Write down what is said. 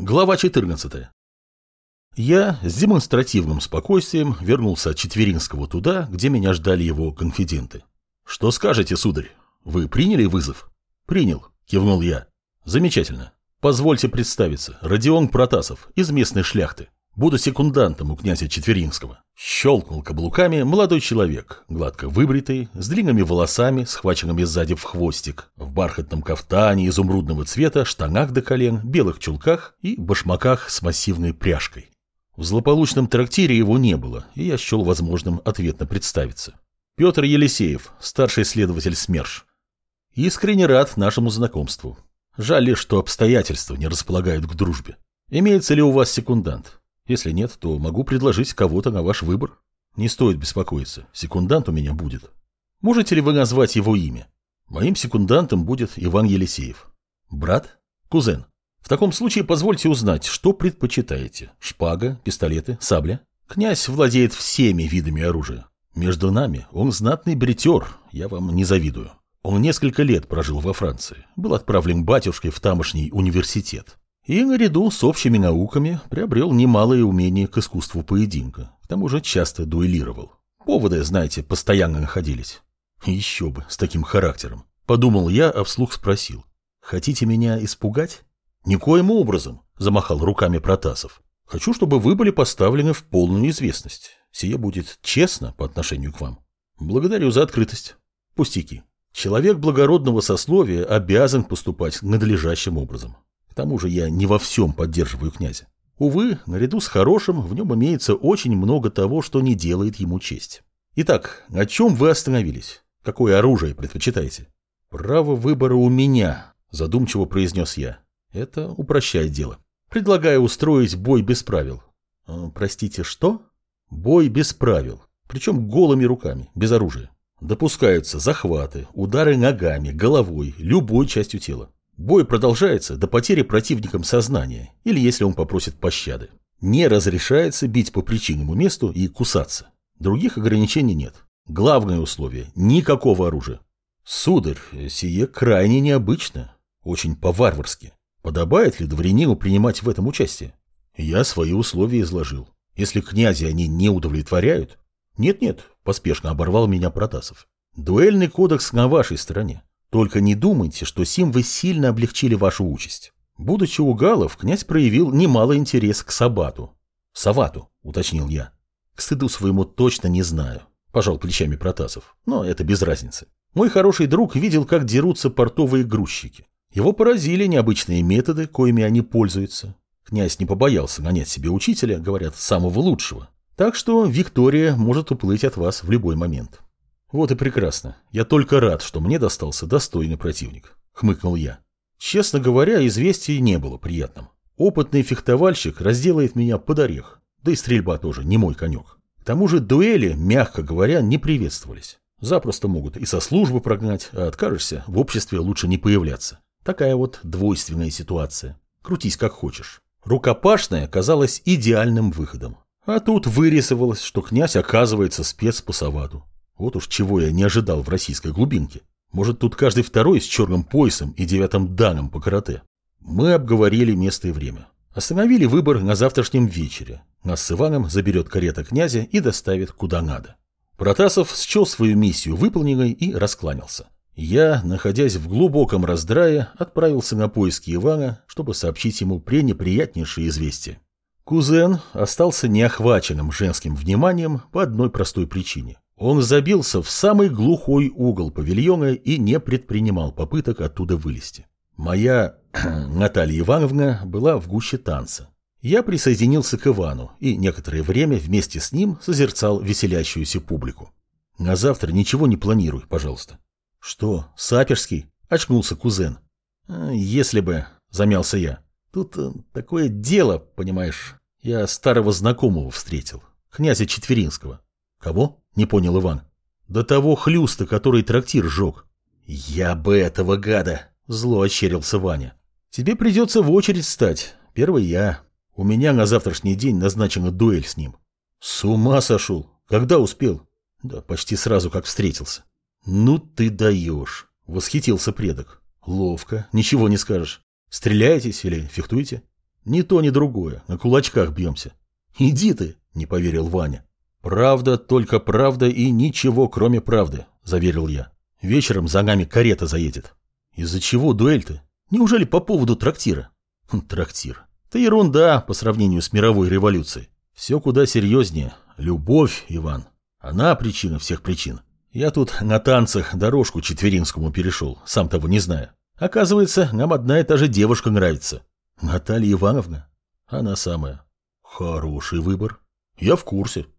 Глава 14. Я с демонстративным спокойствием вернулся от Четверинского туда, где меня ждали его конфиденты. «Что скажете, сударь? Вы приняли вызов?» «Принял», — кивнул я. «Замечательно. Позвольте представиться. Родион Протасов из местной шляхты. Буду секундантом у князя Четверинского. Щелкнул каблуками молодой человек, гладко выбритый, с длинными волосами, схваченными сзади в хвостик, в бархатном кафтане изумрудного цвета, штанах до колен, белых чулках и башмаках с массивной пряжкой. В злополучном трактире его не было, и я счел возможным ответно представиться. Петр Елисеев, старший следователь СМЕРШ. Искренне рад нашему знакомству. Жаль лишь, что обстоятельства не располагают к дружбе. Имеется ли у вас секундант? Если нет, то могу предложить кого-то на ваш выбор. Не стоит беспокоиться, секундант у меня будет. Можете ли вы назвать его имя? Моим секундантом будет Иван Елисеев. Брат? Кузен. В таком случае позвольте узнать, что предпочитаете? Шпага, пистолеты, сабля? Князь владеет всеми видами оружия. Между нами он знатный бритер, я вам не завидую. Он несколько лет прожил во Франции, был отправлен батюшкой в тамошний университет. И наряду с общими науками приобрел немалое умение к искусству поединка. К тому же часто дуэлировал. Поводы, знаете, постоянно находились. Еще бы, с таким характером. Подумал я, а вслух спросил. Хотите меня испугать? Никоим образом, замахал руками Протасов. Хочу, чтобы вы были поставлены в полную известность. Сие будет честно по отношению к вам. Благодарю за открытость. Пустяки. Человек благородного сословия обязан поступать надлежащим образом тому же я не во всем поддерживаю князя. Увы, наряду с хорошим в нем имеется очень много того, что не делает ему честь. Итак, на чем вы остановились? Какое оружие предпочитаете? Право выбора у меня, задумчиво произнес я. Это упрощает дело. Предлагаю устроить бой без правил. Э, простите, что? Бой без правил. Причем голыми руками, без оружия. Допускаются захваты, удары ногами, головой, любой частью тела. Бой продолжается до потери противником сознания, или если он попросит пощады. Не разрешается бить по причинному месту и кусаться. Других ограничений нет. Главное условие – никакого оружия. Сударь, сие крайне необычно, очень по-варварски. Подобает ли дворянину принимать в этом участие? Я свои условия изложил. Если князи они не удовлетворяют... Нет-нет, поспешно оборвал меня Протасов. Дуэльный кодекс на вашей стороне. Только не думайте, что сим вы сильно облегчили вашу участь. Будучи у галов, князь проявил немало интерес к Сабату. Савату, уточнил я. К стыду своему точно не знаю, пожал плечами Протасов, но это без разницы. Мой хороший друг видел, как дерутся портовые грузчики. Его поразили необычные методы, коими они пользуются. Князь не побоялся нанять себе учителя, говорят, самого лучшего. Так что Виктория может уплыть от вас в любой момент. Вот и прекрасно. Я только рад, что мне достался достойный противник. Хмыкнул я. Честно говоря, известие не было приятным. Опытный фехтовальщик разделает меня под орех. Да и стрельба тоже не мой конек. К тому же дуэли, мягко говоря, не приветствовались. Запросто могут и со службы прогнать, а откажешься, в обществе лучше не появляться. Такая вот двойственная ситуация. Крутись как хочешь. Рукопашная казалась идеальным выходом. А тут вырисовалось, что князь оказывается спец по саваду. Вот уж чего я не ожидал в российской глубинке. Может, тут каждый второй с черным поясом и девятым данным по карате. Мы обговорили место и время. Остановили выбор на завтрашнем вечере. Нас с Иваном заберет карета князя и доставит куда надо. Протасов счел свою миссию выполненной и раскланялся. Я, находясь в глубоком раздрае, отправился на поиски Ивана, чтобы сообщить ему пренеприятнейшее известие. Кузен остался неохваченным женским вниманием по одной простой причине. Он забился в самый глухой угол павильона и не предпринимал попыток оттуда вылезти. Моя Наталья Ивановна была в гуще танца. Я присоединился к Ивану и некоторое время вместе с ним созерцал веселящуюся публику. На завтра ничего не планируй, пожалуйста. Что, Саперский? Очнулся кузен. «А, если бы, замялся я. Тут э, такое дело, понимаешь. Я старого знакомого встретил, князя Четверинского. Кого? Не понял Иван. До того хлюста, который трактир сжег. Я бы этого гада! Зло ощерился Ваня. Тебе придется в очередь стать. Первый я. У меня на завтрашний день назначена дуэль с ним. С ума сошел. Когда успел? Да почти сразу, как встретился. Ну ты даешь. Восхитился предок. Ловко. Ничего не скажешь. Стреляетесь или фехтуете? Ни то, ни другое. На кулачках бьемся. Иди ты, не поверил Ваня. Правда, только правда и ничего, кроме правды, заверил я. Вечером за нами карета заедет. Из-за чего дуэль-то? Неужели по поводу трактира? Хм, трактир. Это ерунда по сравнению с мировой революцией. Все куда серьезнее. Любовь, Иван. Она причина всех причин. Я тут на танцах дорожку четверинскому перешел, сам того не зная. Оказывается, нам одна и та же девушка нравится. Наталья Ивановна. Она самая. Хороший выбор. Я в курсе.